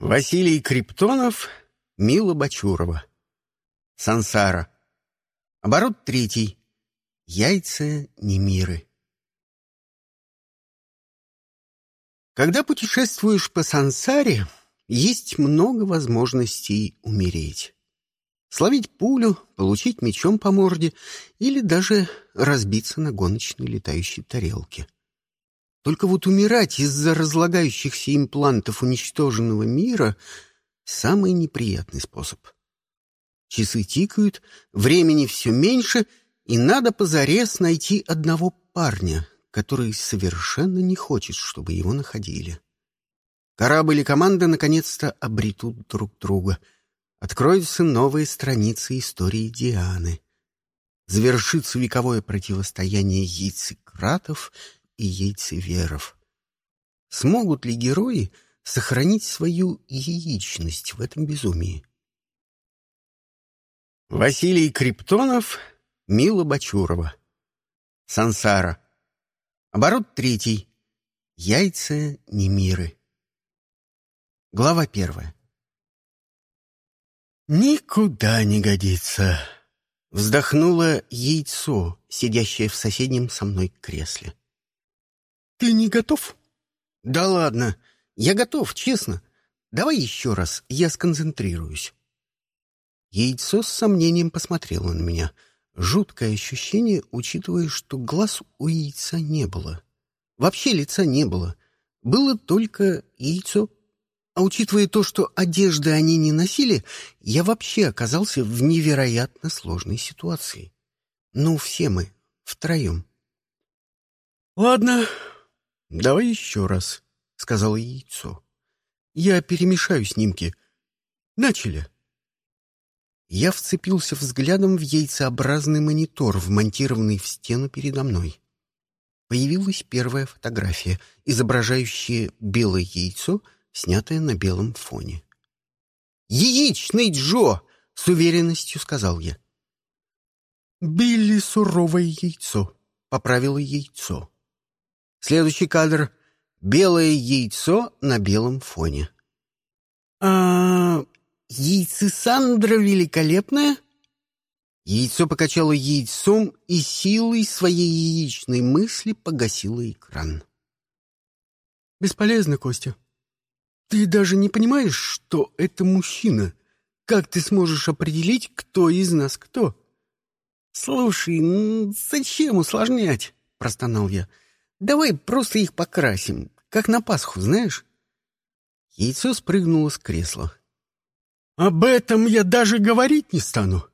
Василий Криптонов, Мила Бачурова. Сансара. Оборот третий. Яйца Немиры. Когда путешествуешь по сансаре, есть много возможностей умереть. Словить пулю, получить мечом по морде или даже разбиться на гоночной летающей тарелке. Только вот умирать из-за разлагающихся имплантов уничтоженного мира — самый неприятный способ. Часы тикают, времени все меньше, и надо позарез найти одного парня, который совершенно не хочет, чтобы его находили. Корабль и команда наконец-то обретут друг друга. Откроются новые страницы истории Дианы. Завершится вековое противостояние яйцекратов — и яйцеверов. Смогут ли герои сохранить свою яичность в этом безумии? Василий Криптонов, Мила Бачурова. Сансара. Оборот третий. Яйца Немиры. Глава первая. «Никуда не годится!» — вздохнуло яйцо, сидящее в соседнем со мной кресле. «Ты не готов?» «Да ладно. Я готов, честно. Давай еще раз, я сконцентрируюсь». Яйцо с сомнением посмотрело на меня. Жуткое ощущение, учитывая, что глаз у яйца не было. Вообще лица не было. Было только яйцо. А учитывая то, что одежды они не носили, я вообще оказался в невероятно сложной ситуации. Ну, все мы, втроем. «Ладно, «Давай еще раз», — сказала яйцо. «Я перемешаю снимки. Начали». Я вцепился взглядом в яйцеобразный монитор, вмонтированный в стену передо мной. Появилась первая фотография, изображающая белое яйцо, снятое на белом фоне. «Яичный Джо!» — с уверенностью сказал я. «Билли суровое яйцо», — поправило яйцо. Следующий кадр — белое яйцо на белом фоне. «А яйцесандра великолепная?» Яйцо покачало яйцом и силой своей яичной мысли погасило экран. «Бесполезно, Костя. Ты даже не понимаешь, что это мужчина. Как ты сможешь определить, кто из нас кто?» «Слушай, зачем усложнять?» — простонал я. Давай просто их покрасим, как на Пасху, знаешь?» Яйцо спрыгнуло с кресла. «Об этом я даже говорить не стану!»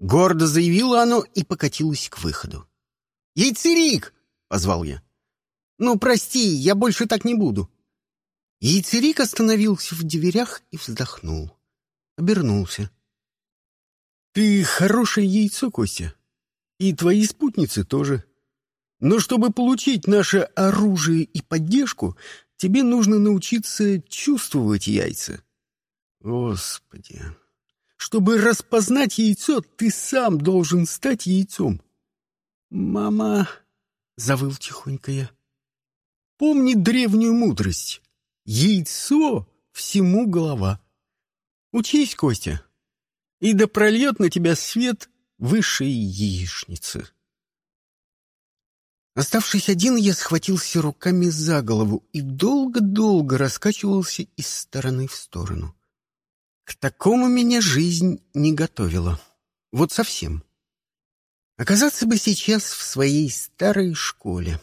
Гордо заявило оно и покатилось к выходу. «Яйцерик!» — позвал я. «Ну, прости, я больше так не буду». Яйцерик остановился в дверях и вздохнул. Обернулся. «Ты хорошее яйцо, Костя. И твои спутницы тоже. Но чтобы получить наше оружие и поддержку, тебе нужно научиться чувствовать яйца. Господи! Чтобы распознать яйцо, ты сам должен стать яйцом. Мама, — завыл тихонько я, — помни древнюю мудрость. Яйцо — всему голова. Учись, Костя, и да прольет на тебя свет высшей яичницы. Оставшись один, я схватился руками за голову и долго-долго раскачивался из стороны в сторону. К такому меня жизнь не готовила. Вот совсем. Оказаться бы сейчас в своей старой школе.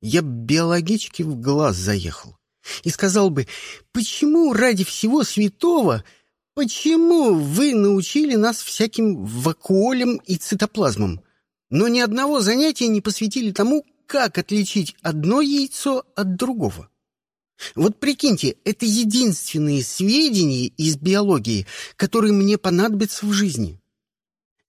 Я биологичке в глаз заехал и сказал бы, почему ради всего святого, почему вы научили нас всяким вакуолям и цитоплазмам? Но ни одного занятия не посвятили тому, как отличить одно яйцо от другого. Вот прикиньте, это единственные сведения из биологии, которые мне понадобятся в жизни.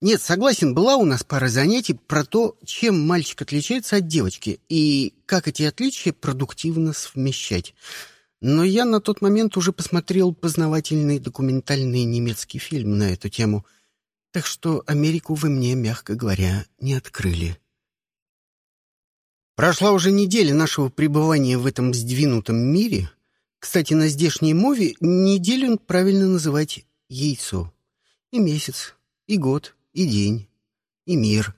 Нет, согласен, была у нас пара занятий про то, чем мальчик отличается от девочки и как эти отличия продуктивно совмещать. Но я на тот момент уже посмотрел познавательный документальный немецкий фильм на эту тему — так что Америку вы мне, мягко говоря, не открыли. Прошла уже неделя нашего пребывания в этом сдвинутом мире, Кстати, на здешней мове неделю правильно называть яйцо. И месяц, и год, и день, и мир.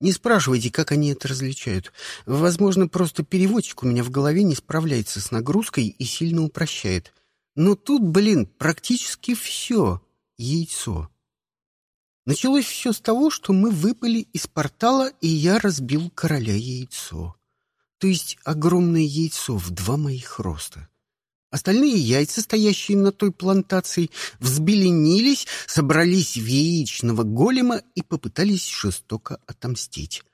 Не спрашивайте, как они это различают. Возможно, просто переводчик у меня в голове не справляется с нагрузкой и сильно упрощает. Но тут, блин, практически все яйцо. Началось все с того, что мы выпали из портала, и я разбил короля яйцо. То есть огромное яйцо в два моих роста. Остальные яйца, стоящие на той плантации, взбеленились, собрались в яичного голема и попытались жестоко отомстить.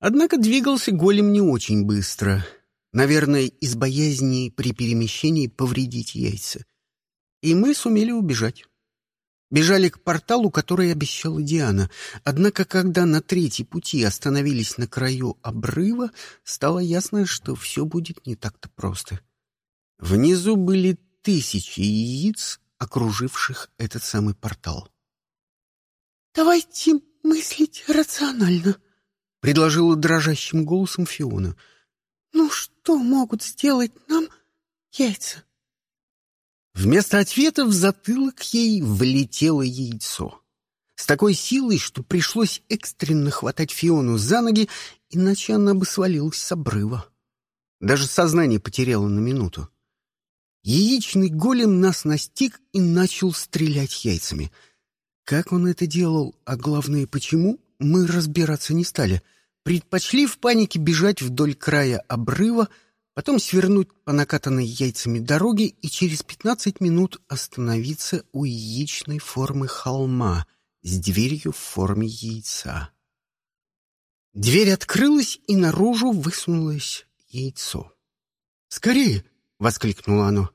Однако двигался голем не очень быстро. Наверное, из боязни при перемещении повредить яйца. И мы сумели убежать. Бежали к порталу, который обещала Диана. Однако, когда на третьей пути остановились на краю обрыва, стало ясно, что все будет не так-то просто. — Внизу были тысячи яиц, окруживших этот самый портал. «Давайте мыслить рационально», — предложила дрожащим голосом Фиона. «Ну что могут сделать нам яйца?» Вместо ответа в затылок ей влетело яйцо. С такой силой, что пришлось экстренно хватать Фиону за ноги, иначе она бы свалилась с обрыва. Даже сознание потеряла на минуту. Яичный голем нас настиг и начал стрелять яйцами. Как он это делал, а главное, почему, мы разбираться не стали. Предпочли в панике бежать вдоль края обрыва, потом свернуть по накатанной яйцами дороге и через пятнадцать минут остановиться у яичной формы холма с дверью в форме яйца. Дверь открылась, и наружу высунулось яйцо. «Скорее!» — воскликнуло оно.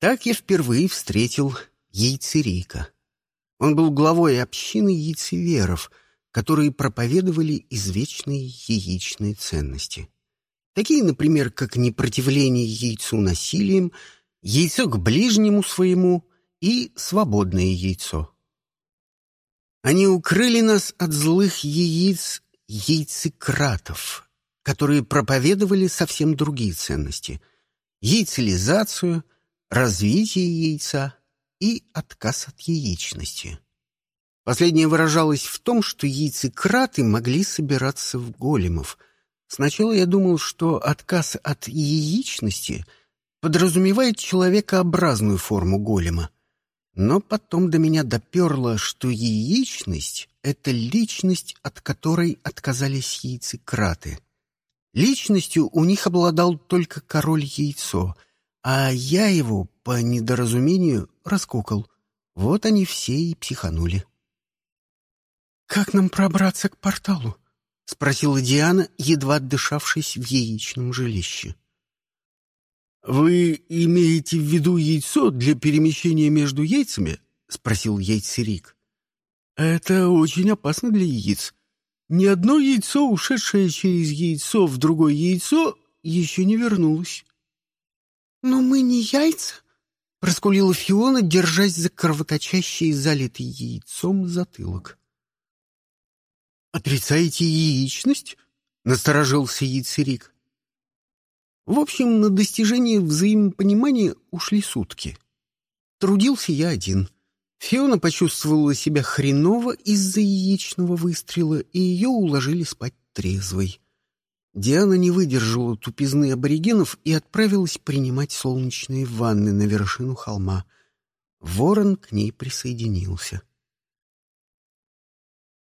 Так я впервые встретил яйцерейка. Он был главой общины яйцеверов, которые проповедовали извечные яичные ценности. Такие, например, как непротивление яйцу насилием, яйцо к ближнему своему и свободное яйцо. Они укрыли нас от злых яиц яйцекратов, которые проповедовали совсем другие ценности — яйцелизацию — развитие яйца и отказ от яичности. Последнее выражалось в том, что яйцекраты могли собираться в големов. Сначала я думал, что отказ от яичности подразумевает человекообразную форму голема. Но потом до меня доперло, что яичность — это личность, от которой отказались яйцекраты. Личностью у них обладал только король-яйцо — а я его, по недоразумению, раскукал. Вот они все и психанули. «Как нам пробраться к порталу?» — спросила Диана, едва отдышавшись в яичном жилище. «Вы имеете в виду яйцо для перемещения между яйцами?» — спросил яйцерик. «Это очень опасно для яиц. Ни одно яйцо, ушедшее через яйцо в другое яйцо, еще не вернулось». «Но мы не яйца», — проскулила Фиона, держась за кровоточащий, залитый яйцом затылок. «Отрицаете яичность?» — насторожился яйцерик. В общем, на достижение взаимопонимания ушли сутки. Трудился я один. Фиона почувствовала себя хреново из-за яичного выстрела, и ее уложили спать трезвой. Диана не выдержала тупизны аборигенов и отправилась принимать солнечные ванны на вершину холма. Ворон к ней присоединился.